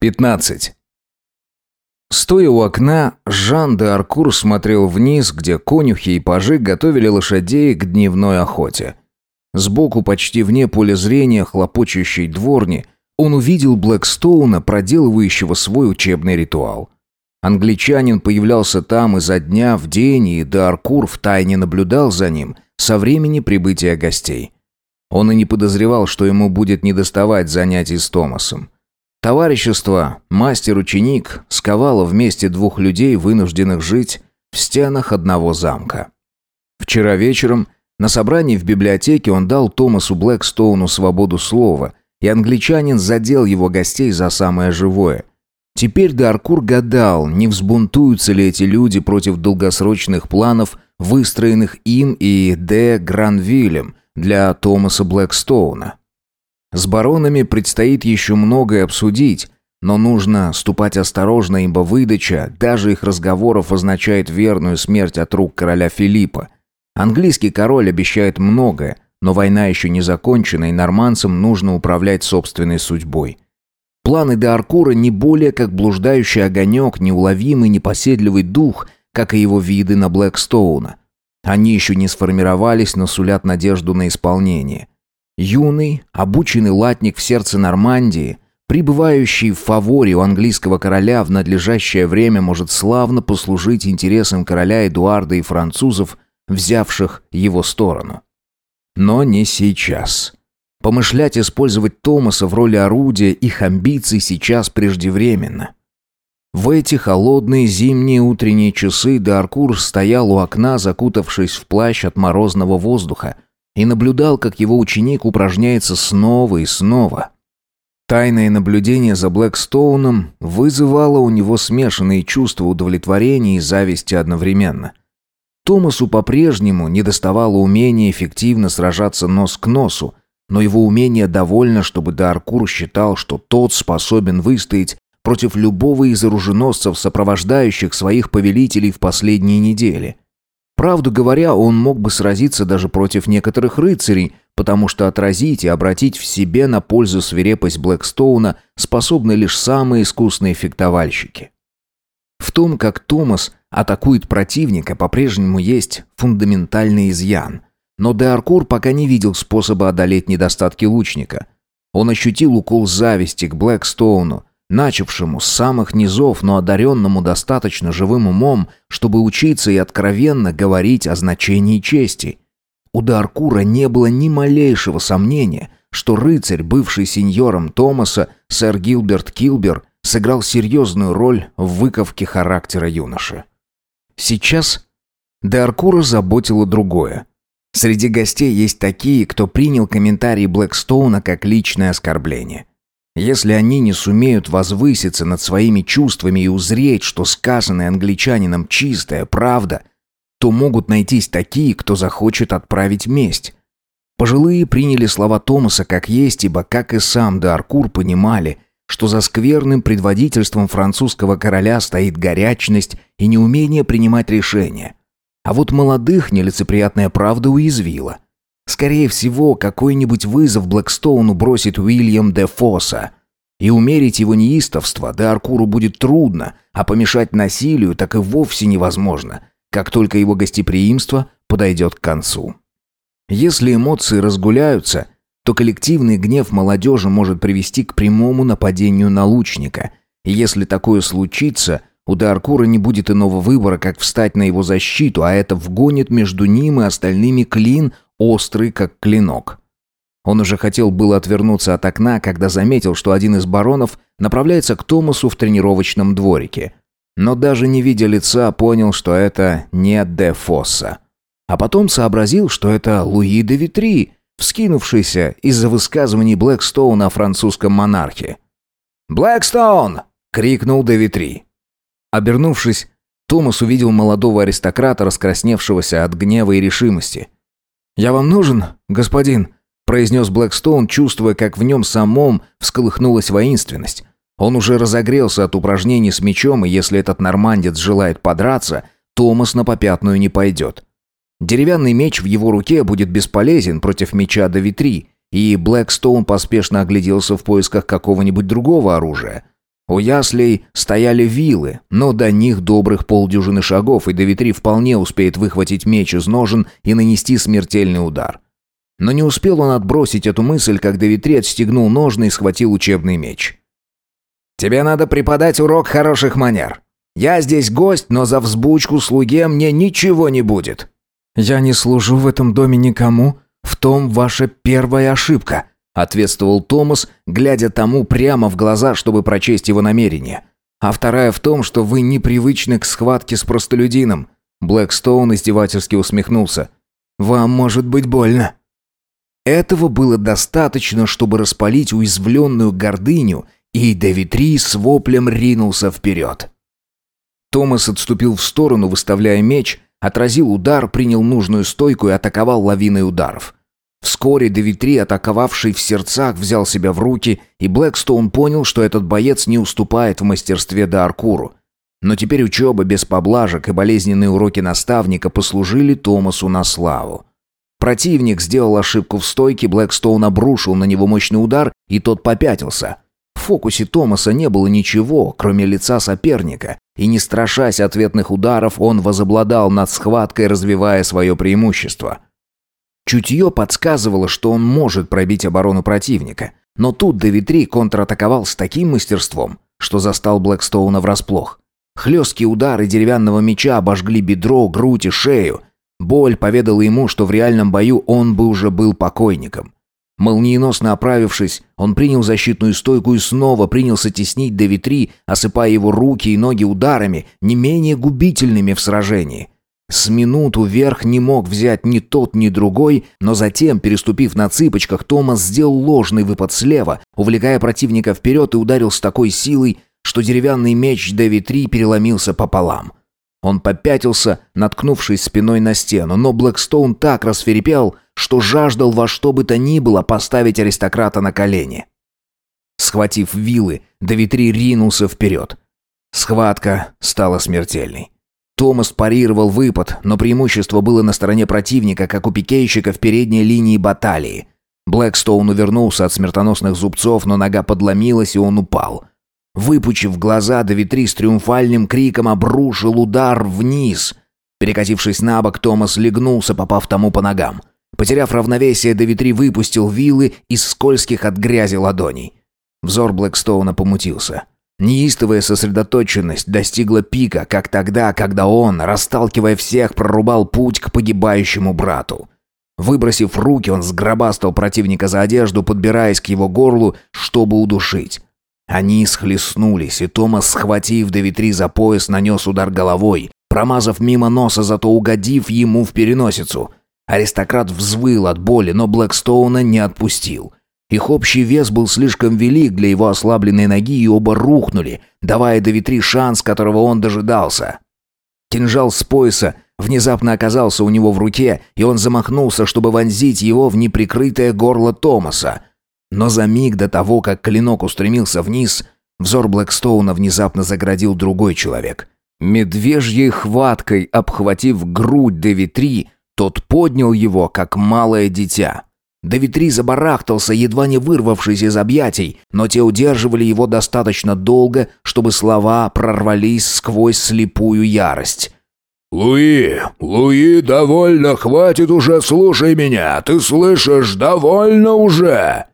15. Стоя у окна, Жан де Аркур смотрел вниз, где конюхи и пажи готовили лошадей к дневной охоте. Сбоку, почти вне поля зрения хлопочущей дворни, он увидел Блэкстоуна, проделывающего свой учебный ритуал. Англичанин появлялся там изо дня в день, и де Аркур втайне наблюдал за ним со времени прибытия гостей. Он и не подозревал, что ему будет недоставать занятий с Томасом. Товарищество, мастер-ученик, сковало вместе двух людей, вынужденных жить в стенах одного замка. Вчера вечером на собрании в библиотеке он дал Томасу Блэкстоуну свободу слова, и англичанин задел его гостей за самое живое. Теперь Даркур гадал, не взбунтуются ли эти люди против долгосрочных планов, выстроенных им и Де Гранвиллем для Томаса Блэкстоуна. С баронами предстоит еще многое обсудить, но нужно ступать осторожно, ибо выдача даже их разговоров означает верную смерть от рук короля Филиппа. Английский король обещает многое, но война еще не закончена, и норманцам нужно управлять собственной судьбой. Планы де Аркура не более как блуждающий огонек, неуловимый, непоседливый дух, как и его виды на Блэкстоуна. Они еще не сформировались, но сулят надежду на исполнение. Юный, обученный латник в сердце Нормандии, пребывающий в фаворе у английского короля в надлежащее время может славно послужить интересам короля Эдуарда и французов, взявших его сторону. Но не сейчас. Помышлять использовать Томаса в роли орудия их амбиций сейчас преждевременно. В эти холодные зимние утренние часы Даркур стоял у окна, закутавшись в плащ от морозного воздуха – и наблюдал, как его ученик упражняется снова и снова. Тайное наблюдение за Блэкстоуном вызывало у него смешанные чувства удовлетворения и зависти одновременно. Томасу по-прежнему недоставало умения эффективно сражаться нос к носу, но его умение довольно, чтобы Даркур считал, что тот способен выстоять против любого из оруженосцев, сопровождающих своих повелителей в последние недели – Правду говоря, он мог бы сразиться даже против некоторых рыцарей, потому что отразить и обратить в себе на пользу свирепость Блэкстоуна способны лишь самые искусные фехтовальщики. В том, как Томас атакует противника, по-прежнему есть фундаментальный изъян. Но Деаркур пока не видел способа одолеть недостатки лучника. Он ощутил укол зависти к Блэкстоуну, начавшему с самых низов, но одаренному достаточно живым умом, чтобы учиться и откровенно говорить о значении чести. У Даркура не было ни малейшего сомнения, что рыцарь, бывший сеньором Томаса, сэр Гилберт Килбер, сыграл серьезную роль в выковке характера юноши. Сейчас Даркура заботило другое. Среди гостей есть такие, кто принял комментарии Блэкстоуна как личное оскорбление. Если они не сумеют возвыситься над своими чувствами и узреть, что сказанное англичанином чистая правда, то могут найтись такие, кто захочет отправить месть. Пожилые приняли слова Томаса как есть, ибо, как и сам Даркур, понимали, что за скверным предводительством французского короля стоит горячность и неумение принимать решения. А вот молодых нелицеприятная правда уязвила – Скорее всего, какой-нибудь вызов Блэкстоуну бросит Уильям де Фосса. И умерить его неистовство де Аркуру будет трудно, а помешать насилию так и вовсе невозможно, как только его гостеприимство подойдет к концу. Если эмоции разгуляются, то коллективный гнев молодежи может привести к прямому нападению на лучника. И если такое случится, у Даркура не будет иного выбора, как встать на его защиту, а это вгонит между ним и остальными клин острый, как клинок. Он уже хотел было отвернуться от окна, когда заметил, что один из баронов направляется к Томасу в тренировочном дворике. Но даже не видя лица, понял, что это не де Фосса. А потом сообразил, что это Луи де Витри, вскинувшийся из-за высказываний Блэкстоуна о французском монархе. «Блэкстоун!» — крикнул де Витри. Обернувшись, Томас увидел молодого аристократа, раскрасневшегося от гнева и решимости. «Я вам нужен, господин?» произнес Блэкстоун, чувствуя, как в нем самом всколыхнулась воинственность. Он уже разогрелся от упражнений с мечом, и если этот нормандец желает подраться, Томас на попятную не пойдет. Деревянный меч в его руке будет бесполезен против меча до витри, и Блэкстоун поспешно огляделся в поисках какого-нибудь другого оружия. У яслей стояли вилы, но до них добрых полдюжины шагов, и Давитри вполне успеет выхватить меч из ножен и нанести смертельный удар. Но не успел он отбросить эту мысль, как Давитри отстегнул ножны и схватил учебный меч. «Тебе надо преподать урок хороших манер. Я здесь гость, но за взбучку слуге мне ничего не будет». «Я не служу в этом доме никому. В том ваша первая ошибка», ответствовал Томас, глядя тому прямо в глаза, чтобы прочесть его намерения. А вторая в том, что вы непривычны к схватке с простолюдином. Блэкстоун издевательски усмехнулся. Вам может быть больно. Этого было достаточно, чтобы распалить уязвленную гордыню, и Давитри с воплем ринулся вперед. Томас отступил в сторону, выставляя меч, отразил удар, принял нужную стойку и атаковал лавиной ударов. Вскоре Девитри, атаковавший в сердцах, взял себя в руки, и Блэкстоун понял, что этот боец не уступает в мастерстве Дааркуру. Но теперь учеба без поблажек и болезненные уроки наставника послужили Томасу на славу. Противник сделал ошибку в стойке, Блэкстоун обрушил на него мощный удар, и тот попятился. В фокусе Томаса не было ничего, кроме лица соперника, и не страшась ответных ударов, он возобладал над схваткой, развивая свое преимущество – Чутье подсказывало, что он может пробить оборону противника. Но тут Девитри контратаковал с таким мастерством, что застал Блэкстоуна врасплох. Хлесткие удары деревянного меча обожгли бедро, грудь и шею. Боль поведала ему, что в реальном бою он бы уже был покойником. Молниеносно оправившись, он принял защитную стойку и снова принялся теснить Девитри, осыпая его руки и ноги ударами, не менее губительными в сражении – с минуту вверх не мог взять ни тот, ни другой, но затем, переступив на цыпочках, Томас сделал ложный выпад слева, увлекая противника вперед и ударил с такой силой, что деревянный меч Дэви-3 переломился пополам. Он попятился, наткнувшись спиной на стену, но Блэкстоун так расферепел, что жаждал во что бы то ни было поставить аристократа на колени. Схватив вилы, Дэви-3 ринулся вперед. Схватка стала смертельной. Томас парировал выпад, но преимущество было на стороне противника, как у пикейщика в передней линии баталии. Блэкстоун увернулся от смертоносных зубцов, но нога подломилась, и он упал. Выпучив глаза, Давитри с триумфальным криком обрушил удар вниз. Перекатившись на бок, Томас легнулся, попав тому по ногам. Потеряв равновесие, Давитри выпустил вилы из скользких от грязи ладоней. Взор Блэкстоуна помутился. Неистовая сосредоточенность достигла пика, как тогда, когда он, расталкивая всех, прорубал путь к погибающему брату. Выбросив руки, он сгробастал противника за одежду, подбираясь к его горлу, чтобы удушить. Они схлестнулись, и Томас, схватив Девитри за пояс, нанес удар головой, промазав мимо носа, зато угодив ему в переносицу. Аристократ взвыл от боли, но Блэкстоуна не отпустил. Их общий вес был слишком велик для его ослабленной ноги, и оба рухнули, давая Давитри шанс, которого он дожидался. Кинжал с пояса внезапно оказался у него в руке, и он замахнулся, чтобы вонзить его в неприкрытое горло Томаса. Но за миг до того, как клинок устремился вниз, взор Блэкстоуна внезапно заградил другой человек. Медвежьей хваткой обхватив грудь Девитри, тот поднял его, как малое дитя. Давитри забарахтался, едва не вырвавшись из объятий, но те удерживали его достаточно долго, чтобы слова прорвались сквозь слепую ярость. «Луи, Луи, довольно, хватит уже, слушай меня, ты слышишь, довольно уже!»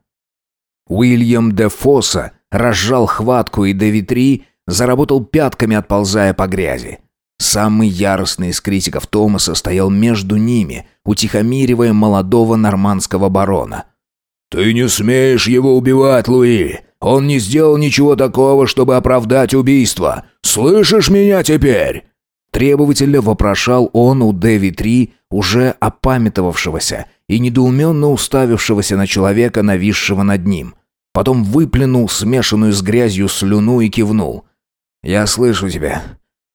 Уильям де Фосса разжал хватку, и Давитри заработал пятками, отползая по грязи. Самый яростный из критиков Томаса стоял между ними, утихомиривая молодого нормандского барона. «Ты не смеешь его убивать, Луи! Он не сделал ничего такого, чтобы оправдать убийство! Слышишь меня теперь?» Требовательно вопрошал он у Дэви-3, уже опамятовавшегося и недоуменно уставившегося на человека, нависшего над ним. Потом выплюнул смешанную с грязью слюну и кивнул. «Я слышу тебя.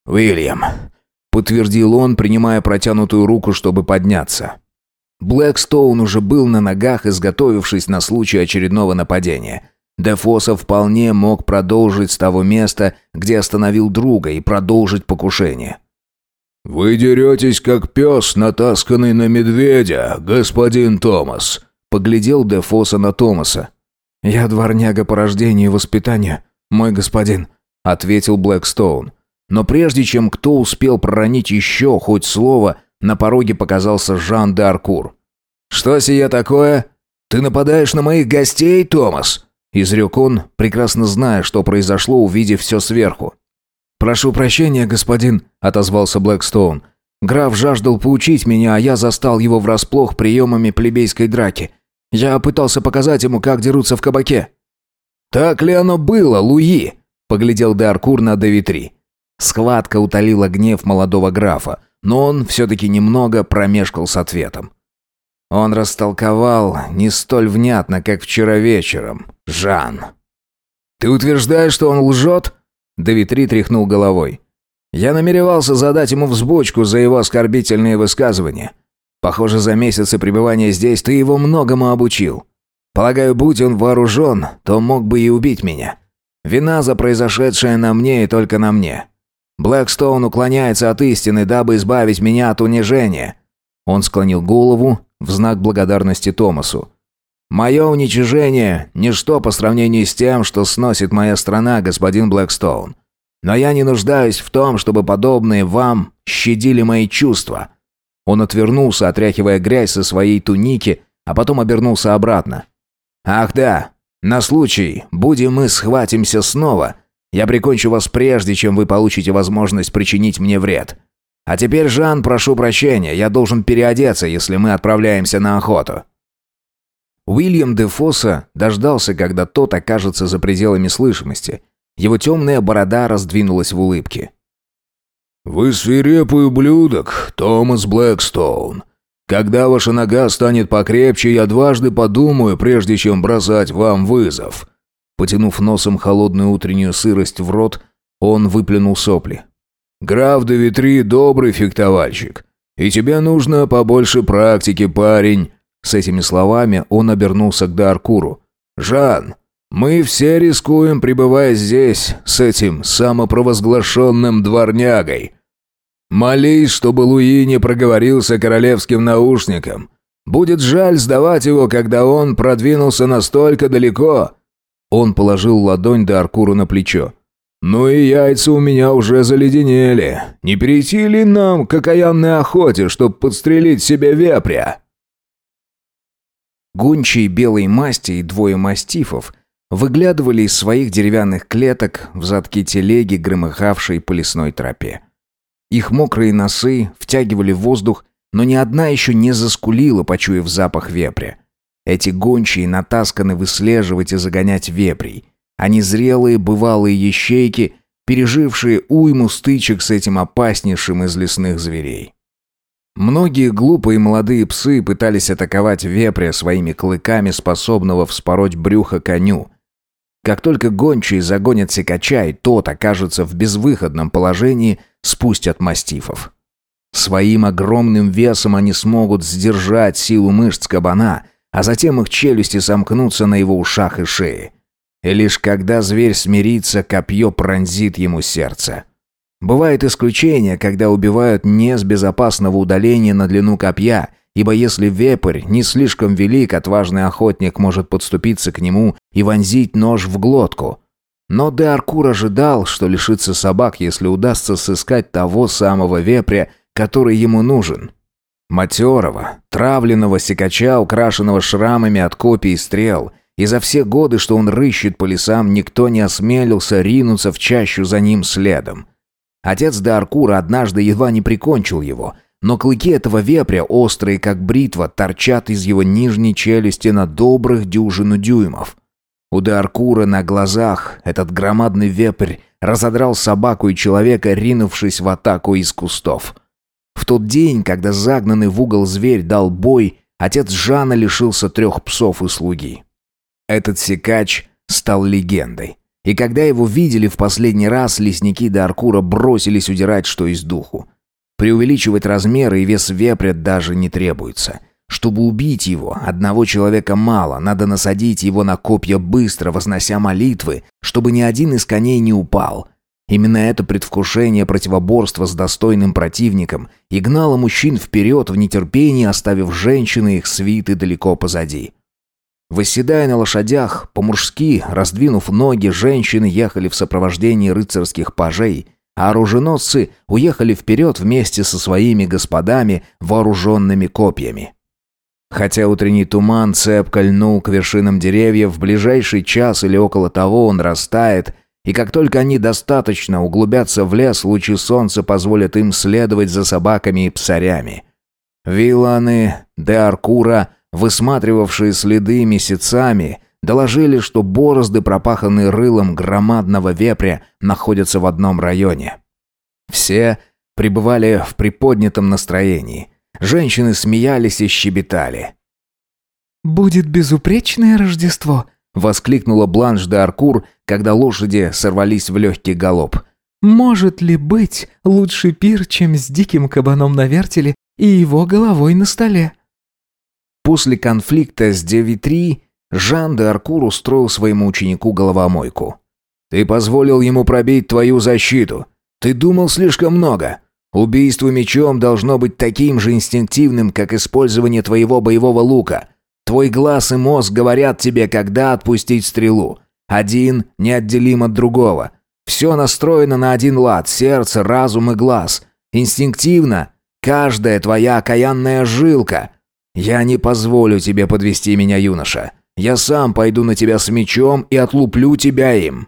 «Уильям», — подтвердил он, принимая протянутую руку, чтобы подняться. Блэкстоун уже был на ногах, изготовившись на случай очередного нападения. Дефоса вполне мог продолжить с того места, где остановил друга, и продолжить покушение. «Вы деретесь, как пес, натасканный на медведя, господин Томас», — поглядел Дефоса на Томаса. «Я дворняга по рождению и воспитанию. мой господин», — ответил Блэкстоун. Но прежде чем кто успел проронить еще хоть слово, на пороге показался Жан де Аркур. «Что сие такое? Ты нападаешь на моих гостей, Томас?» Изрек он, прекрасно зная, что произошло, увидев все сверху. «Прошу прощения, господин», — отозвался Блэкстоун. «Граф жаждал поучить меня, а я застал его врасплох приемами плебейской драки. Я пытался показать ему, как дерутся в кабаке». «Так ли оно было, Луи?» — поглядел Деаркур на Девитри. Схватка утолила гнев молодого графа, но он все-таки немного промешкал с ответом. Он растолковал не столь внятно, как вчера вечером. Жан. «Ты утверждаешь, что он лжет?» Давитри тряхнул головой. «Я намеревался задать ему взбучку за его оскорбительные высказывания. Похоже, за месяцы пребывания здесь ты его многому обучил. Полагаю, будь он вооружен, то мог бы и убить меня. Вина за произошедшее на мне и только на мне. Блэкстоун уклоняется от истины, дабы избавить меня от унижения». Он склонил голову в знак благодарности Томасу. «Мое уничижение – ничто по сравнению с тем, что сносит моя страна, господин Блэкстоун. Но я не нуждаюсь в том, чтобы подобные вам щадили мои чувства». Он отвернулся, отряхивая грязь со своей туники, а потом обернулся обратно. «Ах да, на случай, будем мы схватимся снова, я прикончу вас прежде, чем вы получите возможность причинить мне вред. А теперь, Жан, прошу прощения, я должен переодеться, если мы отправляемся на охоту». Уильям де Фосса дождался, когда тот окажется за пределами слышимости. Его темная борода раздвинулась в улыбке. «Вы свирепый ублюдок, Томас Блэкстоун. Когда ваша нога станет покрепче, я дважды подумаю, прежде чем бросать вам вызов. Потянув носом холодную утреннюю сырость в рот, он выплюнул сопли. «Граф де Витри добрый фехтовальщик, и тебе нужно побольше практики, парень». С этими словами он обернулся к Даркуру. «Жан, мы все рискуем, пребывая здесь, с этим самопровозглашенным дворнягой. Молись, чтобы Луи не проговорился королевским наушником. Будет жаль сдавать его, когда он продвинулся настолько далеко, он положил ладонь до Аркуру на плечо. «Ну и яйца у меня уже заледенели. Не перейти ли нам к окаянной охоте, чтобы подстрелить себе вепря?» Гончие белой масти и двое мастифов выглядывали из своих деревянных клеток в задке телеги, громыхавшей по лесной тропе. Их мокрые носы втягивали воздух, но ни одна еще не заскулила, почуяв запах вепря. Эти гончие натасканы выслеживать и загонять вепрей. Они зрелые, бывалые ящейки, пережившие уйму стычек с этим опаснейшим из лесных зверей. Многие глупые молодые псы пытались атаковать вепря своими клыками, способного вспороть брюхо коню. Как только гончие загонят секача, и тот окажется в безвыходном положении, спустят мастифов. Своим огромным весом они смогут сдержать силу мышц кабана – а затем их челюсти сомкнутся на его ушах и шее. И лишь когда зверь смирится, копье пронзит ему сердце. Бывает исключение, когда убивают не с безопасного удаления на длину копья, ибо если вепрь не слишком велик, отважный охотник может подступиться к нему и вонзить нож в глотку. Но де Аркур ожидал, что лишится собак, если удастся сыскать того самого вепря, который ему нужен. Матерого, травленного секача, украшенного шрамами от копий и стрел. И за все годы, что он рыщет по лесам, никто не осмелился ринуться в чащу за ним следом. Отец Даркура однажды едва не прикончил его, но клыки этого вепря, острые как бритва, торчат из его нижней челюсти на добрых дюжину дюймов. У Даркура на глазах этот громадный вепрь разодрал собаку и человека, ринувшись в атаку из кустов. В тот день, когда загнанный в угол зверь дал бой, отец Жана лишился трех псов и слуги. Этот секач стал легендой. И когда его видели в последний раз, лесники до Аркура бросились удирать, что из духу. Преувеличивать размеры и вес вепря даже не требуется. Чтобы убить его, одного человека мало, надо насадить его на копья быстро, вознося молитвы, чтобы ни один из коней не упал – Именно это предвкушение противоборства с достойным противником и гнало мужчин вперед в нетерпении, оставив женщины их свиты далеко позади. Восседая на лошадях, по-мужски, раздвинув ноги, женщины ехали в сопровождении рыцарских пажей, а оруженосцы уехали вперед вместе со своими господами, вооруженными копьями. Хотя утренний туман цепко льнул к вершинам деревьев, в ближайший час или около того он растает, и как только они достаточно углубятся в лес, лучи солнца позволят им следовать за собаками и псарями. Виланы де Аркура, высматривавшие следы месяцами, доложили, что борозды, пропаханные рылом громадного вепря, находятся в одном районе. Все пребывали в приподнятом настроении – Женщины смеялись и щебетали. «Будет безупречное Рождество!» — воскликнула Бланш де Аркур, когда лошади сорвались в легкий галоп. «Может ли быть лучший пир, чем с диким кабаном на вертеле и его головой на столе?» После конфликта с Девитри Жан де Аркур устроил своему ученику головомойку. «Ты позволил ему пробить твою защиту. Ты думал слишком много. Убийство мечом должно быть таким же инстинктивным, как использование твоего боевого лука. Твой глаз и мозг говорят тебе, когда отпустить стрелу. Один неотделим от другого. Все настроено на один лад – сердце, разум и глаз. Инстинктивно каждая твоя окаянная жилка. Я не позволю тебе подвести меня, юноша. Я сам пойду на тебя с мечом и отлуплю тебя им».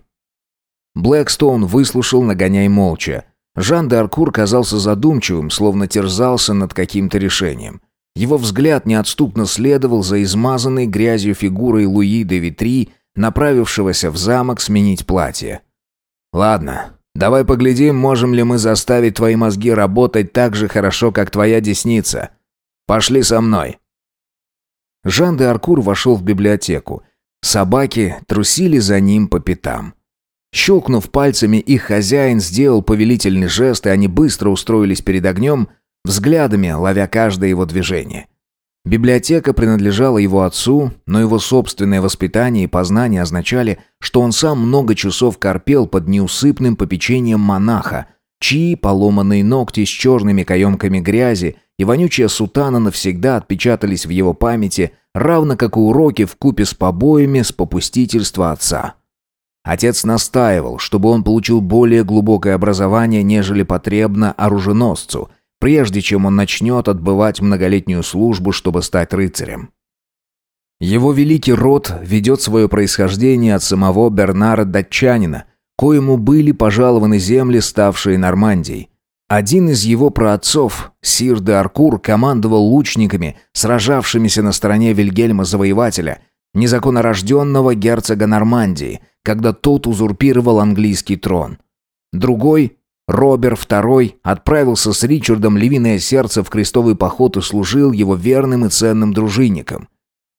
Блэкстоун выслушал нагоняй молча. Жан де Аркур казался задумчивым, словно терзался над каким-то решением. Его взгляд неотступно следовал за измазанной грязью фигурой Луи де Витри, направившегося в замок сменить платье. «Ладно, давай поглядим, можем ли мы заставить твои мозги работать так же хорошо, как твоя десница. Пошли со мной». Жан де Аркур вошел в библиотеку. Собаки трусили за ним по пятам. Щелкнув пальцами, их хозяин сделал повелительный жест, и они быстро устроились перед огнем, взглядами ловя каждое его движение. Библиотека принадлежала его отцу, но его собственное воспитание и познание означали, что он сам много часов корпел под неусыпным попечением монаха, чьи поломанные ногти с черными каемками грязи и вонючая сутана навсегда отпечатались в его памяти, равно как и уроки в купе с побоями с попустительства отца. Отец настаивал, чтобы он получил более глубокое образование, нежели потребно оруженосцу, прежде чем он начнет отбывать многолетнюю службу, чтобы стать рыцарем. Его великий род ведет свое происхождение от самого Бернара Датчанина, коему были пожалованы земли, ставшие Нормандией. Один из его праотцов, Сир де Аркур, командовал лучниками, сражавшимися на стороне Вильгельма Завоевателя, незаконнорожденного герцога Нормандии – когда тот узурпировал английский трон. Другой, Робер II, отправился с Ричардом Львиное Сердце в крестовый поход и служил его верным и ценным дружинником.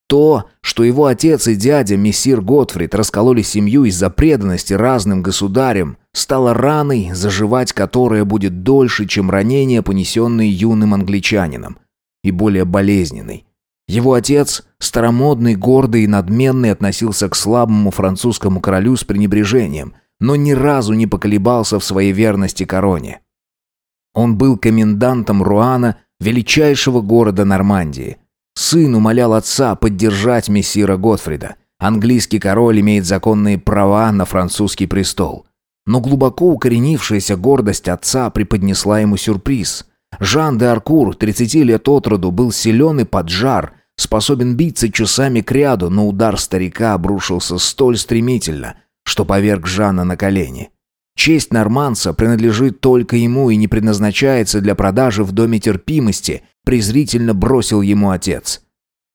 То, что его отец и дядя, мессир Готфрид, раскололи семью из-за преданности разным государям, стало раной, заживать которая будет дольше, чем ранение, понесенное юным англичанином, и более болезненной. Его отец, старомодный, гордый и надменный, относился к слабому французскому королю с пренебрежением, но ни разу не поколебался в своей верности короне. Он был комендантом Руана, величайшего города Нормандии. Сын умолял отца поддержать мессира Готфрида. Английский король имеет законные права на французский престол. Но глубоко укоренившаяся гордость отца преподнесла ему сюрприз – Жан де Аркур, 30 лет от роду, был силен и поджар, способен биться часами кряду, но удар старика обрушился столь стремительно, что поверг Жана на колени. Честь норманца принадлежит только ему и не предназначается для продажи в доме терпимости, презрительно бросил ему отец.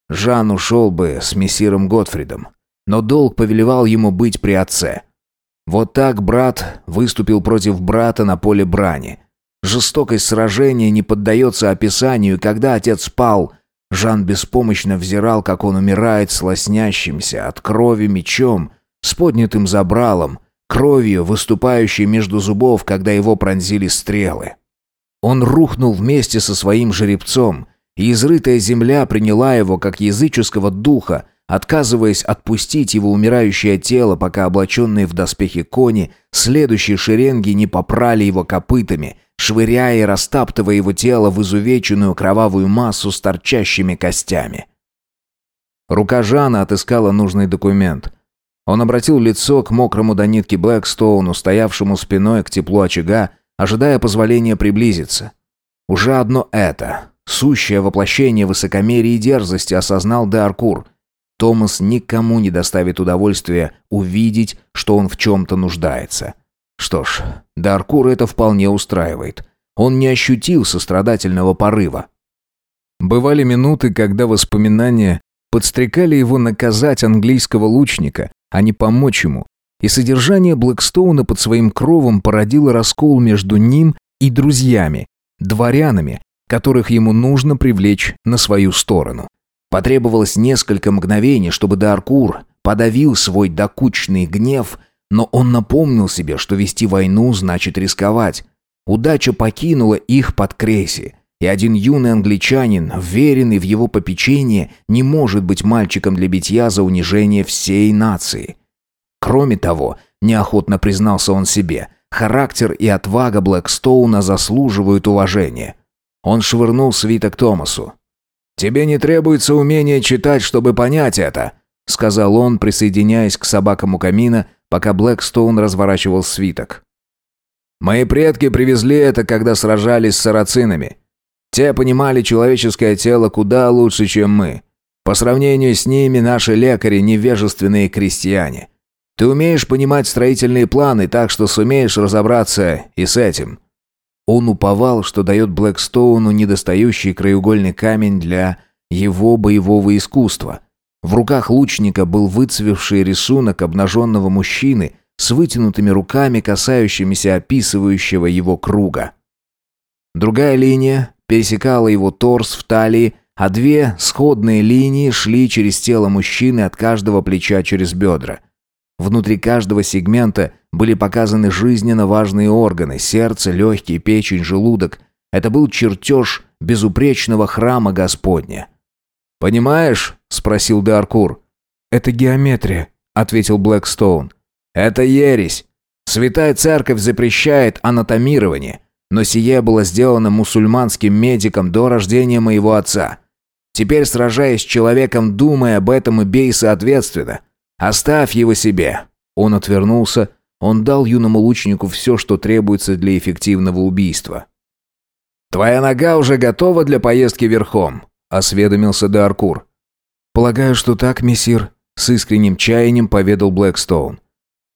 Жан ушел бы с мессиром Готфридом, но долг повелевал ему быть при отце. Вот так брат выступил против брата на поле брани – Жестокость сражения не поддается описанию, когда отец пал, Жан беспомощно взирал, как он умирает с лоснящимся от крови мечом, с поднятым забралом, кровью, выступающей между зубов, когда его пронзили стрелы. Он рухнул вместе со своим жеребцом, и изрытая земля приняла его как языческого духа, отказываясь отпустить его умирающее тело, пока облаченные в доспехи кони следующие шеренги не попрали его копытами – швыряя и растаптывая его тело в изувеченную кровавую массу с торчащими костями. Рука Жана отыскала нужный документ. Он обратил лицо к мокрому до нитки Блэкстоуну, стоявшему спиной к теплу очага, ожидая позволения приблизиться. Уже одно это, сущее воплощение высокомерия и дерзости, осознал Деаркур. Томас никому не доставит удовольствия увидеть, что он в чем-то нуждается. Что ж, Деаркур это вполне устраивает. Он не ощутил сострадательного порыва. Бывали минуты, когда воспоминания подстрекали его наказать английского лучника, а не помочь ему. И содержание Блэкстоуна под своим кровом породило раскол между ним и друзьями, дворянами, которых ему нужно привлечь на свою сторону. Потребовалось несколько мгновений, чтобы Даркур подавил свой докучный гнев, но он напомнил себе, что вести войну значит рисковать. Удача покинула их под Креси, и один юный англичанин, веренный в его попечение, не может быть мальчиком для битья за унижение всей нации. Кроме того, неохотно признался он себе, характер и отвага Блэкстоуна заслуживают уважения. Он швырнул свиток Томасу. «Тебе не требуется умение читать, чтобы понять это», сказал он, присоединяясь к собакам у камина, пока Блэкстоун разворачивал свиток. «Мои предки привезли это, когда сражались с сарацинами. Те понимали человеческое тело куда лучше, чем мы. По сравнению с ними наши лекари – невежественные крестьяне. Ты умеешь понимать строительные планы, так что сумеешь разобраться и с этим». Он уповал, что дает Блэкстоуну недостающий краеугольный камень для его боевого искусства. В руках лучника был выцвевший рисунок обнаженного мужчины с вытянутыми руками, касающимися описывающего его круга. Другая линия пересекала его торс в талии, а две сходные линии шли через тело мужчины от каждого плеча через бедра. Внутри каждого сегмента были показаны жизненно важные органы – сердце, легкие, печень, желудок. Это был чертеж безупречного храма Господня. «Понимаешь?» – спросил Деаркур. «Это геометрия», – ответил Блэкстоун. «Это ересь. Святая Церковь запрещает анатомирование. Но сие было сделано мусульманским медиком до рождения моего отца. Теперь, сражаясь с человеком, думай об этом и бей соответственно. Оставь его себе». Он отвернулся. Он дал юному лучнику все, что требуется для эффективного убийства. «Твоя нога уже готова для поездки верхом», — осведомился Даркур. «Полагаю, что так, мессир», — с искренним чаянием поведал Блэкстоун.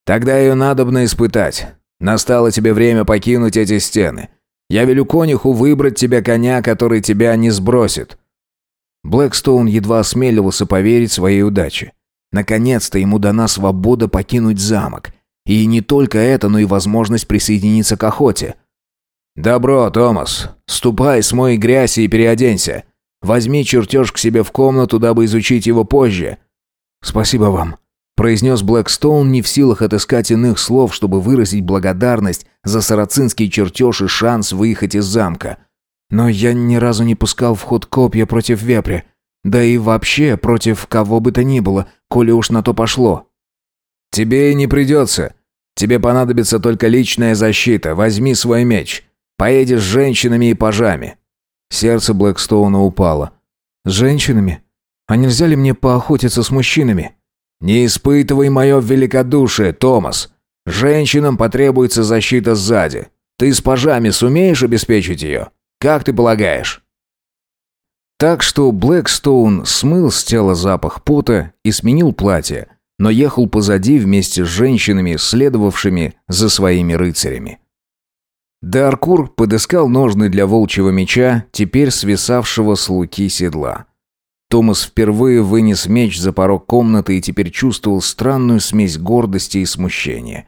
«Тогда ее надобно испытать. Настало тебе время покинуть эти стены. Я велю конюху выбрать тебе коня, который тебя не сбросит». Блэкстоун едва осмеливался поверить своей удаче. Наконец-то ему дана свобода покинуть замок. И не только это, но и возможность присоединиться к охоте. «Добро, Томас. Ступай, смой грязь и переоденься. Возьми чертеж к себе в комнату, дабы изучить его позже». «Спасибо вам», произнес Блэкстоун, не в силах отыскать иных слов, чтобы выразить благодарность за сарацинский чертеж и шанс выехать из замка. Но я ни разу не пускал в ход копья против вепря. Да и вообще против кого бы то ни было, коли уж на то пошло. «Тебе и не придется. Тебе понадобится только личная защита. Возьми свой меч. Поедешь с женщинами и пажами». Сердце Блэкстоуна упало. «С женщинами? А нельзя ли мне поохотиться с мужчинами?» «Не испытывай мое великодушие, Томас. Женщинам потребуется защита сзади. Ты с пажами сумеешь обеспечить ее? Как ты полагаешь?» Так что Блэкстоун смыл с тела запах пота и сменил платье, но ехал позади вместе с женщинами, следовавшими за своими рыцарями. Даркур подыскал ножны для волчьего меча, теперь свисавшего с луки седла. Томас впервые вынес меч за порог комнаты и теперь чувствовал странную смесь гордости и смущения.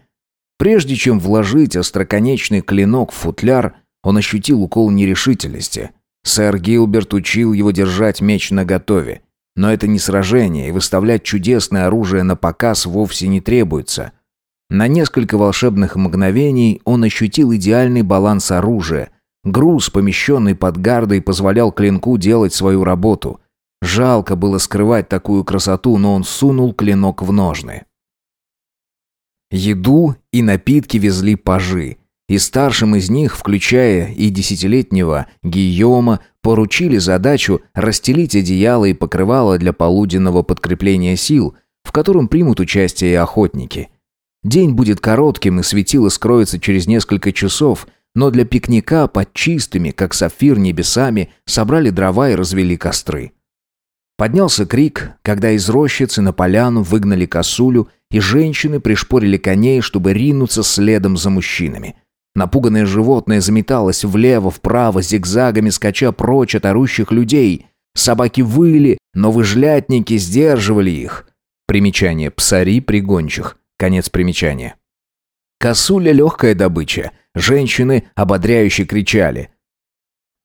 Прежде чем вложить остроконечный клинок в футляр, он ощутил укол нерешительности. Сэр Гилберт учил его держать меч наготове. Но это не сражение, и выставлять чудесное оружие на показ вовсе не требуется. На несколько волшебных мгновений он ощутил идеальный баланс оружия. Груз, помещенный под гардой, позволял клинку делать свою работу. Жалко было скрывать такую красоту, но он сунул клинок в ножны. Еду и напитки везли пажи. и старшим из них, включая и десятилетнего Гийома, поручили задачу расстелить одеяло и покрывало для полуденного подкрепления сил, в котором примут участие и охотники. День будет коротким, и светило скроется через несколько часов, но для пикника под чистыми, как сапфир небесами, собрали дрова и развели костры. Поднялся крик, когда из рощицы на поляну выгнали косулю, и женщины пришпорили коней, чтобы ринуться следом за мужчинами. Напуганное животное заметалось влево-вправо, зигзагами скача прочь от орущих людей. Собаки выли, но выжлятники сдерживали их. Примечание «псари пригончих». Конец примечания. Косуля — легкая добыча. Женщины ободряюще кричали.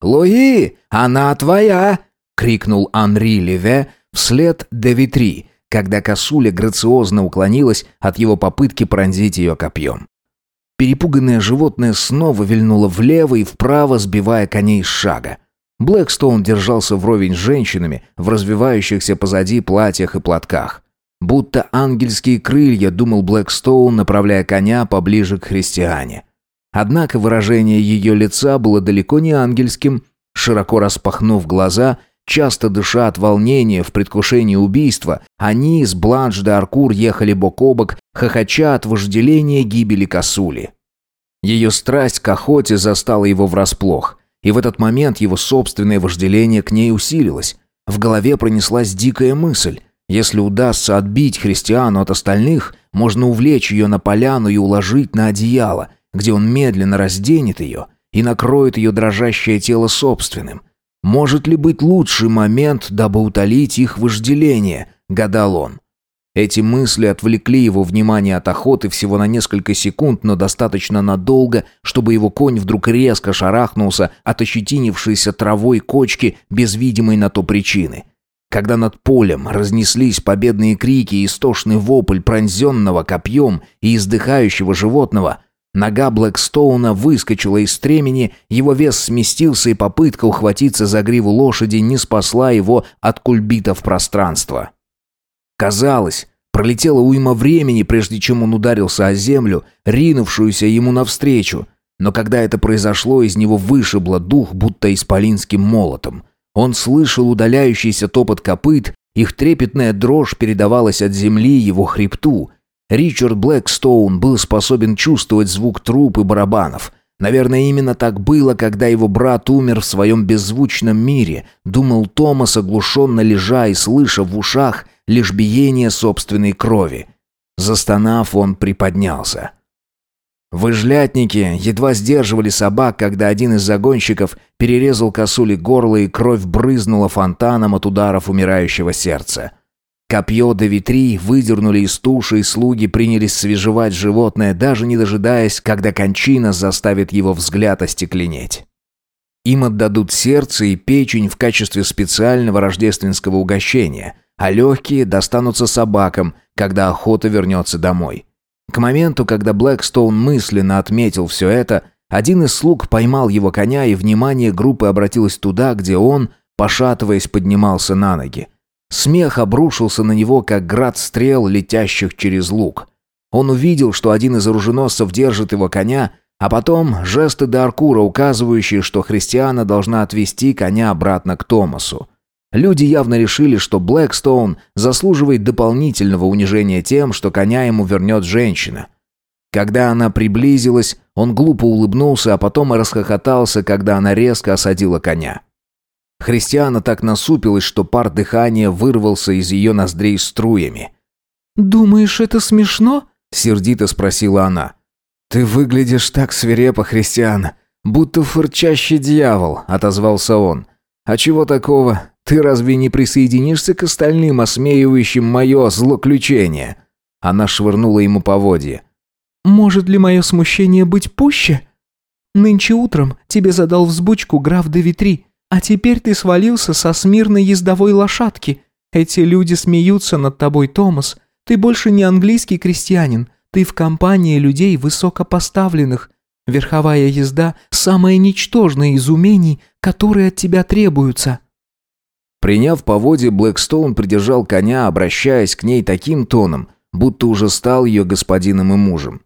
«Луи, она твоя!» — крикнул Анри Леве вслед Девитри, когда косуля грациозно уклонилась от его попытки пронзить ее копьем. Перепуганное животное снова вильнуло влево и вправо, сбивая коней с шага. Блэкстоун держался вровень с женщинами в развивающихся позади платьях и платках. Будто ангельские крылья, думал Блэкстоун, направляя коня поближе к христиане. Однако выражение ее лица было далеко не ангельским. Широко распахнув глаза, часто дыша от волнения в предвкушении убийства, они с Бланш де Аркур ехали бок о бок, хохоча от вожделения гибели косули. Ее страсть к охоте застала его врасплох, и в этот момент его собственное вожделение к ней усилилось. В голове пронеслась дикая мысль. Если удастся отбить христиану от остальных, можно увлечь ее на поляну и уложить на одеяло, где он медленно разденет ее и накроет ее дрожащее тело собственным. Может ли быть лучший момент, дабы утолить их вожделение, гадал он. Эти мысли отвлекли его внимание от охоты всего на несколько секунд, но достаточно надолго, чтобы его конь вдруг резко шарахнулся от ощетинившейся травой кочки без видимой на то причины. Когда над полем разнеслись победные крики и истошный вопль пронзенного копьем и издыхающего животного, нога Блэкстоуна выскочила из стремени, его вес сместился и попытка ухватиться за гриву лошади не спасла его от кульбита в пространство. Казалось, пролетело уйма времени, прежде чем он ударился о землю, ринувшуюся ему навстречу, но когда это произошло, из него вышибло дух, будто исполинским молотом – он слышал удаляющийся топот копыт, их трепетная дрожь передавалась от земли его хребту. Ричард Блэкстоун был способен чувствовать звук труп и барабанов. Наверное, именно так было, когда его брат умер в своем беззвучном мире, думал Томас, оглушенно лежа и слыша в ушах лишь биение собственной крови. Застонав, он приподнялся. Выжлятники едва сдерживали собак, когда один из загонщиков перерезал косули горло и кровь брызнула фонтаном от ударов умирающего сердца. Копье до витри выдернули из туши, и слуги принялись свежевать животное, даже не дожидаясь, когда кончина заставит его взгляд остекленеть. Им отдадут сердце и печень в качестве специального рождественского угощения, а легкие достанутся собакам, когда охота вернется домой. К моменту, когда Блэкстоун мысленно отметил все это, один из слуг поймал его коня, и внимание группы обратилось туда, где он, пошатываясь, поднимался на ноги. Смех обрушился на него, как град стрел, летящих через лук. Он увидел, что один из оруженосцев держит его коня, а потом жесты Даркура, указывающие, что христиана должна отвести коня обратно к Томасу. Люди явно решили, что Блэкстоун заслуживает дополнительного унижения тем, что коня ему вернет женщина. Когда она приблизилась, он глупо улыбнулся, а потом расхохотался, когда она резко осадила коня. Христиана так насупилась, что пар дыхания вырвался из ее ноздрей струями. «Думаешь, это смешно?» — сердито спросила она. «Ты выглядишь так свирепо, Христиан, будто фырчащий дьявол», — отозвался он. «А чего такого? Ты разве не присоединишься к остальным, осмеивающим мое злоключение?» Она швырнула ему поводья. «Может ли мое смущение быть пуще? Нынче утром тебе задал взбучку граф де Витри, а теперь ты свалился со смирной ездовой лошадки. Эти люди смеются над тобой, Томас. Ты больше не английский крестьянин, ты в компании людей высокопоставленных. Верховая езда – самое ничтожное из умений, которые от тебя требуются». Приняв поводье, Блэкстоун придержал коня, обращаясь к ней таким тоном, будто уже стал ее господином и мужем.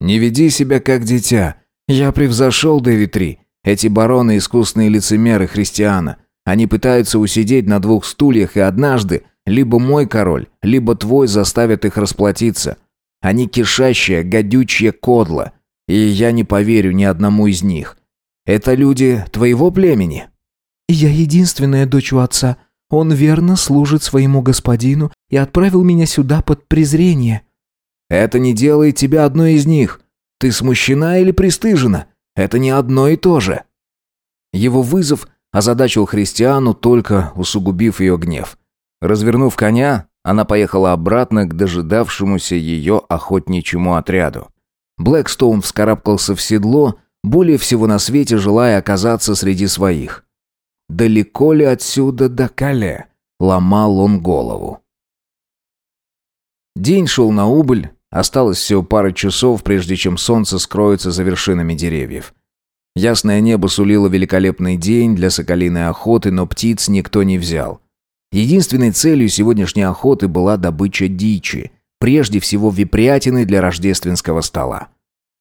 «Не веди себя как дитя. «Я превзошел Дэви-3. Эти бароны – искусные лицемеры христиана. Они пытаются усидеть на двух стульях, и однажды либо мой король, либо твой заставят их расплатиться. Они кишащая, гадючья кодла, и я не поверю ни одному из них. Это люди твоего племени?» «Я единственная дочь у отца. Он верно служит своему господину и отправил меня сюда под презрение». «Это не делает тебя одной из них. Ты смущена или пристыжена? Это не одно и то же». Его вызов озадачил христиану, только усугубив ее гнев. Развернув коня, она поехала обратно к дожидавшемуся ее охотничьему отряду. Блэкстоун вскарабкался в седло, более всего на свете желая оказаться среди своих. Далеко ли отсюда до Кале? Ломал он голову. День шел на убыль, осталось всего пара часов, прежде чем солнце скроется за вершинами деревьев. Ясное небо сулило великолепный день для соколиной охоты, но птиц никто не взял. Единственной целью сегодняшней охоты была добыча дичи, прежде всего випрятины для рождественского стола.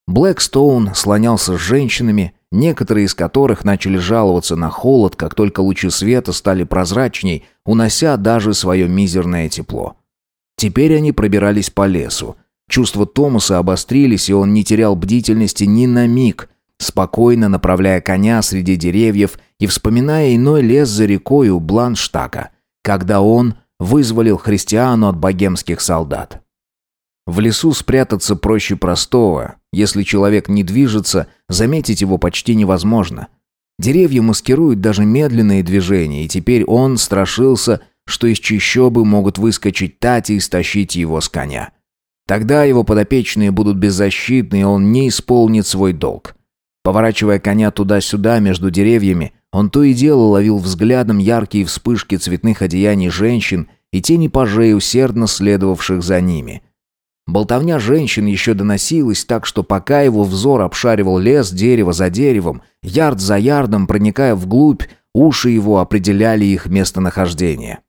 Блэкстоун слонялся с женщинами, некоторые из которых начали жаловаться на холод, как только лучи света стали прозрачней, унося даже свое мизерное тепло. Теперь они пробирались по лесу. Чувства Томаса обострились, и он не терял бдительности ни на миг, спокойно направляя коня среди деревьев и вспоминая иной лес за рекой у Бланштака, когда он вызволил христиану от богемских солдат. В лесу спрятаться проще простого. Если человек не движется, заметить его почти невозможно. Деревья маскируют даже медленные движения, и теперь он страшился, что из чащобы могут выскочить тати и стащить его с коня. Тогда его подопечные будут беззащитны, и он не исполнит свой долг. Поворачивая коня туда-сюда между деревьями, он то и дело ловил взглядом яркие вспышки цветных одеяний женщин и тени пажей, усердно следовавших за ними. Болтовня женщин еще доносилась так, что пока его взор обшаривал лес дерево за деревом, ярд за ярдом, проникая вглубь, уши его определяли их местонахождение.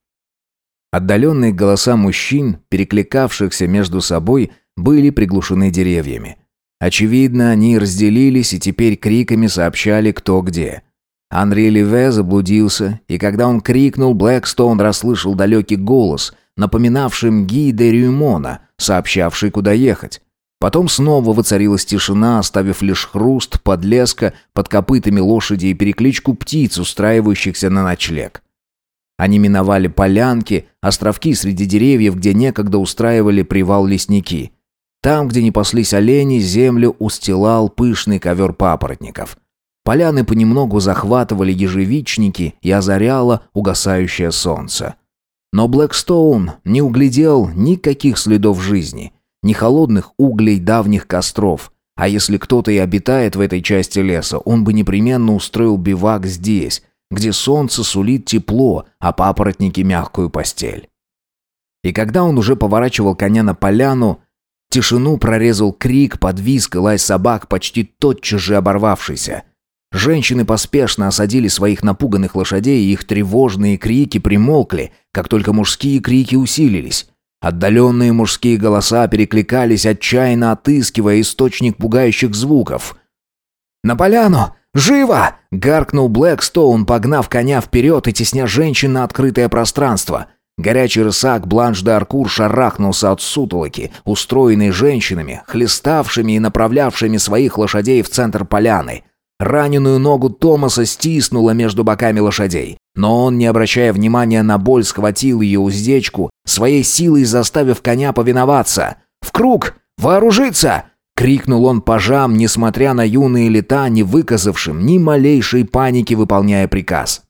Отдаленные голоса мужчин, перекликавшихся между собой, были приглушены деревьями. Очевидно, они разделились и теперь криками сообщали кто где. Анри Ливе заблудился, и когда он крикнул, Блэкстоун расслышал далекий голос, напоминавший Мги де Рюмона, сообщавший, куда ехать. Потом снова воцарилась тишина, оставив лишь хруст подлеска под копытами лошади и перекличку птиц, устраивающихся на ночлег. Они миновали полянки, островки среди деревьев, где некогда устраивали привал лесники. Там, где не паслись олени, землю устилал пышный ковер папоротников. Поляны понемногу захватывали ежевичники и озаряло угасающее солнце. Но Блэкстоун не углядел никаких следов жизни, ни холодных углей давних костров. А если кто-то и обитает в этой части леса, он бы непременно устроил бивак здесь, где солнце сулит тепло, а папоротники мягкую постель. И когда он уже поворачивал коня на поляну, тишину прорезал крик, подвизг и лай собак, почти тотчас же оборвавшийся. Женщины поспешно осадили своих напуганных лошадей, и их тревожные крики примолкли, как только мужские крики усилились. Отдаленные мужские голоса перекликались, отчаянно отыскивая источник пугающих звуков. «На поляну! «Живо!» — гаркнул Блэкстоун, погнав коня вперед и тесня женщин на открытое пространство. Горячий рысак Бланш де Аркур шарахнулся от сутолоки, устроенной женщинами, хлеставшими и направлявшими своих лошадей в центр поляны. Раненую ногу Томаса стиснуло между боками лошадей, но он, не обращая внимания на боль, схватил ее уздечку, своей силой заставив коня повиноваться. «В круг! Вооружиться!» Крикнул он пажам, несмотря на юные лета, не выказавшим ни малейшей паники, выполняя приказ.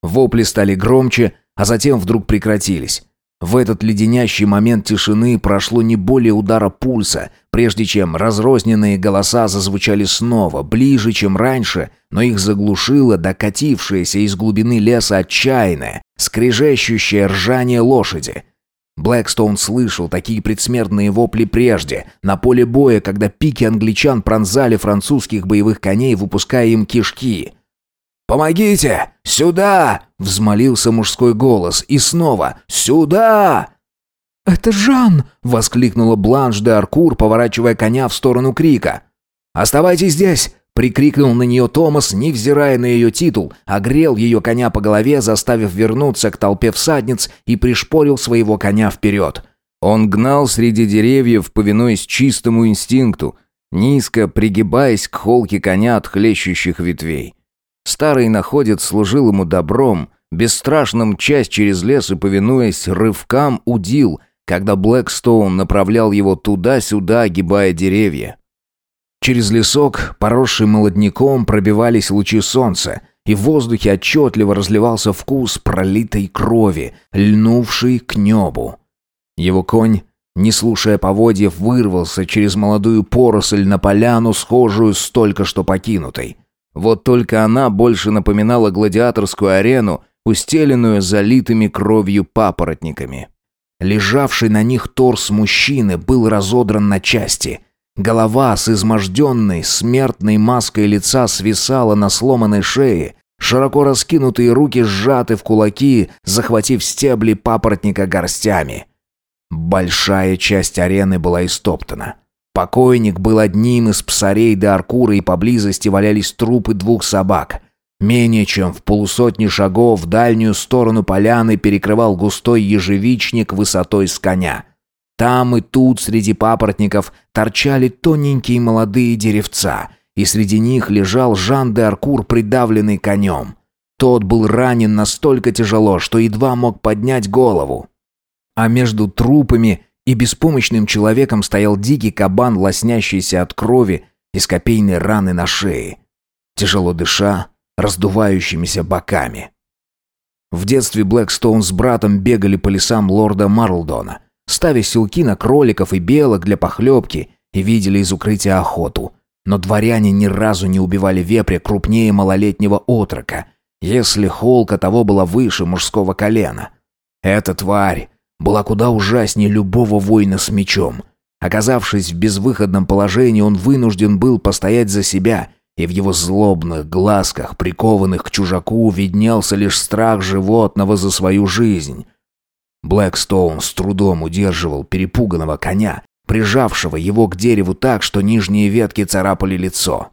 Вопли стали громче, а затем вдруг прекратились. В этот леденящий момент тишины прошло не более удара пульса, прежде чем разрозненные голоса зазвучали снова, ближе, чем раньше, но их заглушило докатившееся из глубины леса отчаянное, скрежещущее ржание лошади — Блэкстоун слышал такие предсмертные вопли прежде, на поле боя, когда пики англичан пронзали французских боевых коней, выпуская им кишки. «Помогите! Сюда!» — взмолился мужской голос. И снова «Сюда!» «Это Жан!» — воскликнула Бланш де Аркур, поворачивая коня в сторону крика. «Оставайтесь здесь!» Прикрикнул на нее Томас, невзирая на ее титул, огрел ее коня по голове, заставив вернуться к толпе всадниц и пришпорил своего коня вперед. Он гнал среди деревьев, повинуясь чистому инстинкту, низко пригибаясь к холке коня от хлещущих ветвей. Старый находец служил ему добром, бесстрашным часть через лес и, повинуясь рывкам, удил, когда Блэкстоун направлял его туда-сюда, огибая деревья. Через лесок, поросший молодняком, пробивались лучи солнца, и в воздухе отчетливо разливался вкус пролитой крови, льнувшей к небу. Его конь, не слушая поводьев, вырвался через молодую поросль на поляну, схожую с только что покинутой. Вот только она больше напоминала гладиаторскую арену, устеленную залитыми кровью папоротниками. Лежавший на них торс мужчины был разодран на части. Голова с изможденной, смертной маской лица свисала на сломанной шее, широко раскинутые руки сжаты в кулаки, захватив стебли папоротника горстями. Большая часть арены была истоптана. Покойник был одним из псарей до Аркура, и поблизости валялись трупы двух собак. Менее чем в полусотни шагов в дальнюю сторону поляны перекрывал густой ежевичник высотой с коня. Там и тут среди папоротников торчали тоненькие молодые деревца, и среди них лежал Жан де Аркур, придавленный конем. Тот был ранен настолько тяжело, что едва мог поднять голову. А между трупами и беспомощным человеком стоял дикий кабан, лоснящийся от крови и скопейной раны на шее. Тяжело дыша, раздувающимися боками. В детстве Блэкстоун с братом бегали по лесам лорда Марлдона, ставя силки на кроликов и белок для похлебки и видели из укрытия охоту. Но дворяне ни разу не убивали вепря крупнее малолетнего отрока, если холка того была выше мужского колена. Эта тварь была куда ужаснее любого воина с мечом. Оказавшись в безвыходном положении, он вынужден был постоять за себя и в его злобных глазках, прикованных к чужаку, виднелся лишь страх животного за свою жизнь. Блэкстоун с трудом удерживал перепуганного коня, прижавшего его к дереву так, что нижние ветки царапали лицо.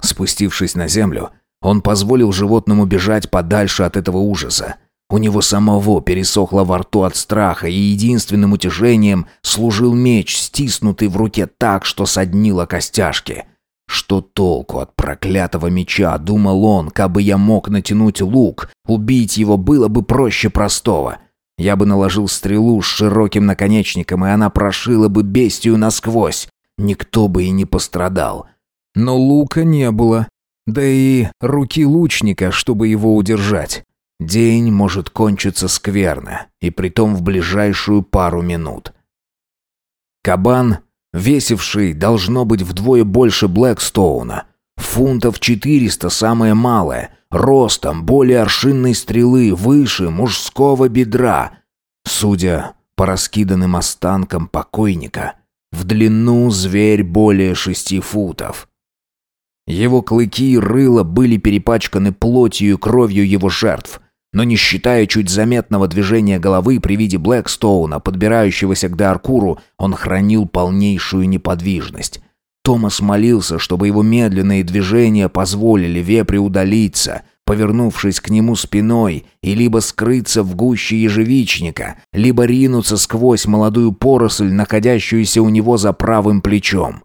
Спустившись на землю, он позволил животному бежать подальше от этого ужаса. У него самого пересохло во рту от страха, и единственным утешением служил меч, стиснутый в руке так, что соднило костяшки. Что толку от проклятого меча, думал он, кабы я мог натянуть лук, убить его было бы проще простого. Я бы наложил стрелу с широким наконечником, и она прошила бы бестию насквозь. Никто бы и не пострадал. Но лука не было. Да и руки лучника, чтобы его удержать. День может кончиться скверно, и притом в ближайшую пару минут. Кабан весивший должно быть вдвое больше Блэкстоуна. Фунтов 400 самое малое, ростом более аршинной стрелы, выше мужского бедра. Судя по раскиданным останкам покойника, в длину зверь более шести футов. Его клыки и рыло были перепачканы плотью и кровью его жертв. Но не считая чуть заметного движения головы при виде Блэкстоуна, подбирающегося к Даркуру, он хранил полнейшую неподвижность. Томас молился, чтобы его медленные движения позволили вепре удалиться, повернувшись к нему спиной, и либо скрыться в гуще ежевичника, либо ринуться сквозь молодую поросль, находящуюся у него за правым плечом.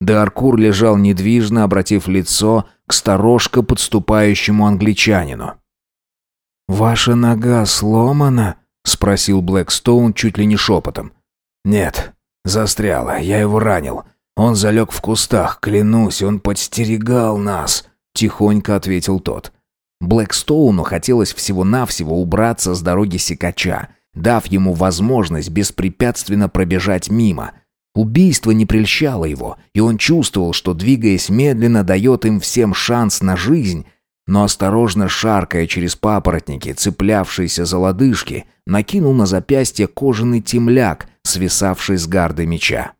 Даркур лежал недвижно, обратив лицо к сторожко подступающему англичанину. «Ваша нога сломана?» — спросил Блэкстоун чуть ли не шепотом. «Нет, застряла, я его ранил. Он залег в кустах, клянусь, он подстерегал нас», — тихонько ответил тот. Блэкстоуну хотелось всего-навсего убраться с дороги секача, дав ему возможность беспрепятственно пробежать мимо. Убийство не прельщало его, и он чувствовал, что, двигаясь медленно, дает им всем шанс на жизнь, но осторожно шаркая через папоротники, цеплявшиеся за лодыжки, накинул на запястье кожаный темляк, свисавший с гарды меча.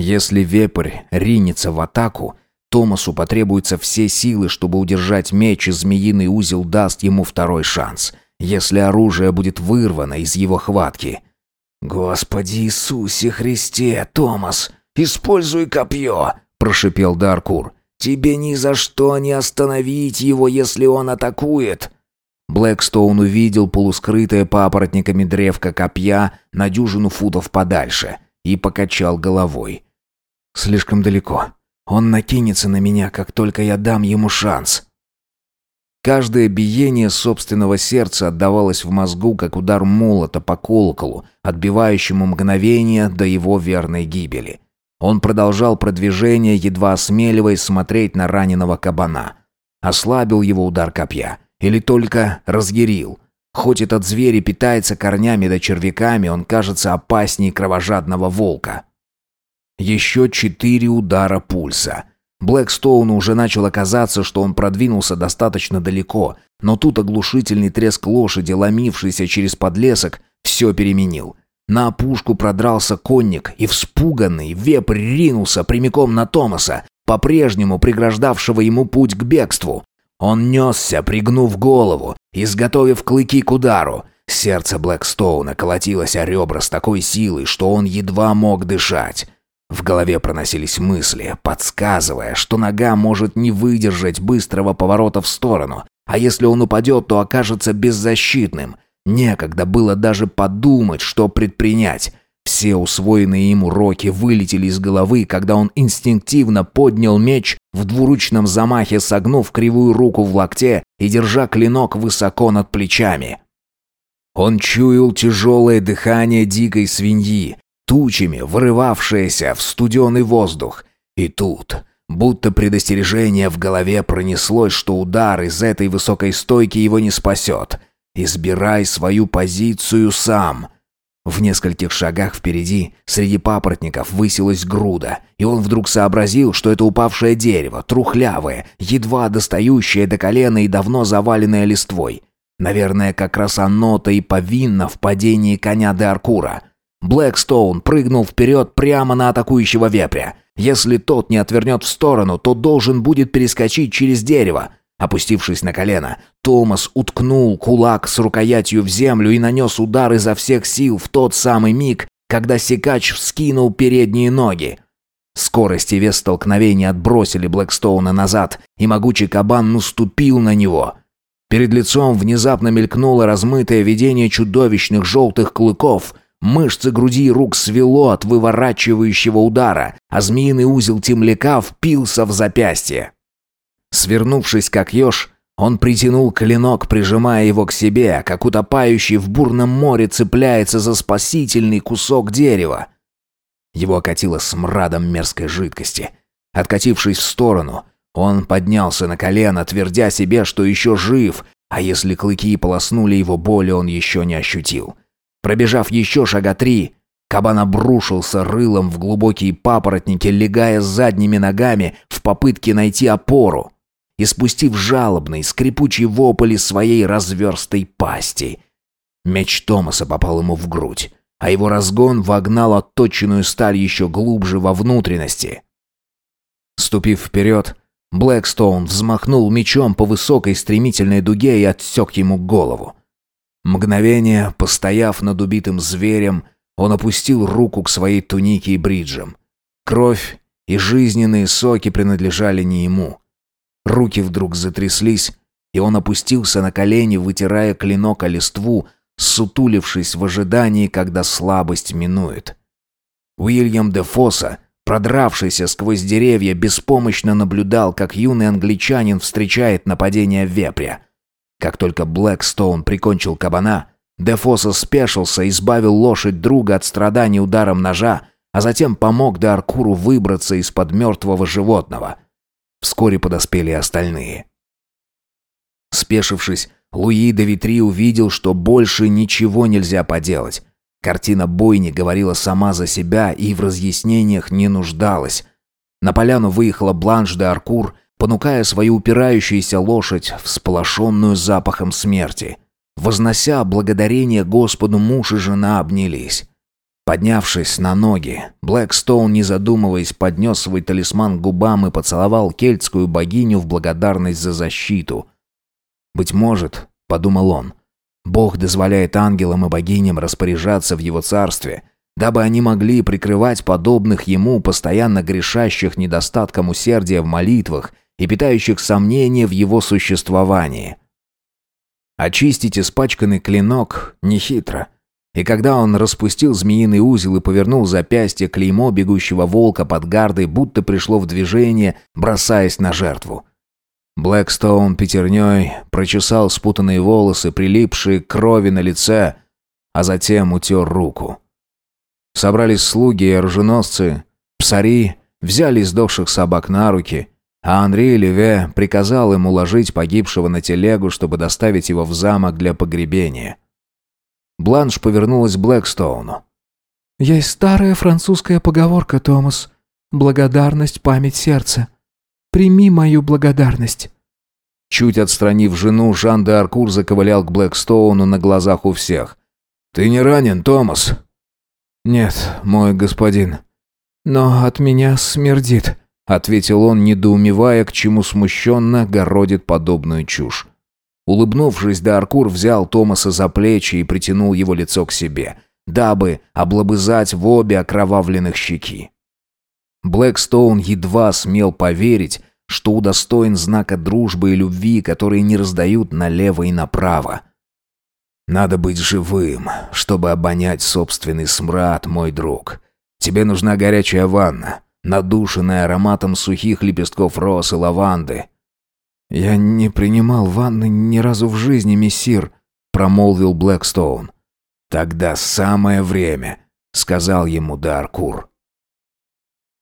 Если вепрь ринется в атаку, Томасу потребуются все силы, чтобы удержать меч, и змеиный узел даст ему второй шанс, если оружие будет вырвано из его хватки. «Господи Иисусе Христе, Томас, используй копье!» прошипел Даркур. «Тебе ни за что не остановить его, если он атакует!» Блэкстоун увидел полускрытое папоротниками древко копья на дюжину футов подальше и покачал головой. «Слишком далеко. Он накинется на меня, как только я дам ему шанс». Каждое биение собственного сердца отдавалось в мозгу, как удар молота по колоколу, отбивающему мгновение до его верной гибели. Он продолжал продвижение, едва осмеливаясь смотреть на раненого кабана. Ослабил его удар копья. Или только разъярил. Хоть этот зверь и питается корнями да червяками, он кажется опаснее кровожадного волка. Еще четыре удара пульса. Блэкстоуну уже начало казаться, что он продвинулся достаточно далеко, но тут оглушительный треск лошади, ломившийся через подлесок, все переменил. На опушку продрался конник, и вспуганный вепрь ринулся прямиком на Томаса, по-прежнему преграждавшего ему путь к бегству. Он несся, пригнув голову, изготовив клыки к удару. Сердце Блэкстоуна колотилось о ребра с такой силой, что он едва мог дышать. В голове проносились мысли, подсказывая, что нога может не выдержать быстрого поворота в сторону, а если он упадет, то окажется беззащитным. Некогда было даже подумать, что предпринять. Все усвоенные им уроки вылетели из головы, когда он инстинктивно поднял меч в двуручном замахе, согнув кривую руку в локте и держа клинок высоко над плечами. Он чуял тяжелое дыхание дикой свиньи, тучами вырывавшееся в студеный воздух. И тут, будто предостережение в голове пронеслось, что удар из этой высокой стойки его не спасет. «Избирай свою позицию сам». В нескольких шагах впереди, среди папоротников, высилась груда, и он вдруг сообразил, что это упавшее дерево, трухлявое, едва достающее до колена и давно заваленное листвой. Наверное, как раз оно-то и повинно в падении коня де Аркура. Блэкстоун прыгнул вперед прямо на атакующего вепря. Если тот не отвернет в сторону, то должен будет перескочить через дерево. Опустившись на колено, Томас уткнул кулак с рукоятью в землю и нанес удар изо всех сил в тот самый миг, когда секач вскинул передние ноги. Скорость и вес столкновения отбросили Блэкстоуна назад, и могучий кабан наступил на него. Перед лицом внезапно мелькнуло размытое видение чудовищных желтых клыков — Мышцы груди и рук свело от выворачивающего удара, а змеиный узел темляка впился в запястье. Свернувшись как еж, он притянул клинок, прижимая его к себе, как утопающий в бурном море цепляется за спасительный кусок дерева. Его окатило смрадом мерзкой жидкости. Откатившись в сторону, он поднялся на колено, твердя себе, что еще жив, а если клыки полоснули его боли, он еще не ощутил. Пробежав еще шага три, кабан обрушился рылом в глубокие папоротники, легая задними ногами в попытке найти опору и спустив жалобный, скрипучий вопль из своей разверстой пасти. Меч Томаса попал ему в грудь, а его разгон вогнал отточенную сталь еще глубже во внутренности. Ступив вперед, Блэкстоун взмахнул мечом по высокой стремительной дуге и отсек ему голову. Мгновение, постояв над убитым зверем, он опустил руку к своей тунике и бриджам. Кровь и жизненные соки принадлежали не ему. Руки вдруг затряслись, и он опустился на колени, вытирая клинок о листву, сутулившись в ожидании, когда слабость минует. Уильям де Фосса, продравшийся сквозь деревья, беспомощно наблюдал, как юный англичанин встречает нападение вепря. Как только Блэкстоун прикончил кабана, Дефоса спешился, избавил лошадь друга от страданий ударом ножа, а затем помог Даркуру выбраться из-под мертвого животного. Вскоре подоспели остальные. Спешившись, Луи де Витри увидел, что больше ничего нельзя поделать. Картина бойни говорила сама за себя и в разъяснениях не нуждалась. На поляну выехала Бланш де Аркур понукая свою упирающуюся лошадь, всполошенную запахом смерти. Вознося благодарение Господу, муж и жена обнялись. Поднявшись на ноги, Блэкстоун, не задумываясь, поднес свой талисман к губам и поцеловал кельтскую богиню в благодарность за защиту. «Быть может», — подумал он, — «Бог дозволяет ангелам и богиням распоряжаться в его царстве, дабы они могли прикрывать подобных ему, постоянно грешащих недостатком усердия в молитвах и питающих сомнения в его существовании. Очистить испачканный клинок нехитро. И когда он распустил змеиный узел и повернул запястье, клеймо бегущего волка под гардой будто пришло в движение, бросаясь на жертву. Блэкстоун пятерней прочесал спутанные волосы, прилипшие к крови на лице, а затем утер руку. Собрались слуги и оруженосцы, псари, взяли издохших собак на руки, а Андрей Леве приказал им уложить погибшего на телегу, чтобы доставить его в замок для погребения. Бланш повернулась к Блэкстоуну. «Есть старая французская поговорка, Томас. Благодарность – память сердца. Прими мою благодарность». Чуть отстранив жену, Жан де Аркур заковылял к Блэкстоуну на глазах у всех. «Ты не ранен, Томас?» «Нет, мой господин. Но от меня смердит», — ответил он, недоумевая, к чему смущенно городит подобную чушь. Улыбнувшись, Даркур взял Томаса за плечи и притянул его лицо к себе, дабы облобызать в обе окровавленных щеки. Блэкстоун едва смел поверить, что удостоен знака дружбы и любви, которые не раздают налево и направо. Надо быть живым, чтобы обонять собственный смрад, мой друг. Тебе нужна горячая ванна, надушенная ароматом сухих лепестков роз и лаванды. Я не принимал ванны ни разу в жизни, мессир, промолвил Блэкстоун. Тогда самое время, сказал ему Даркур.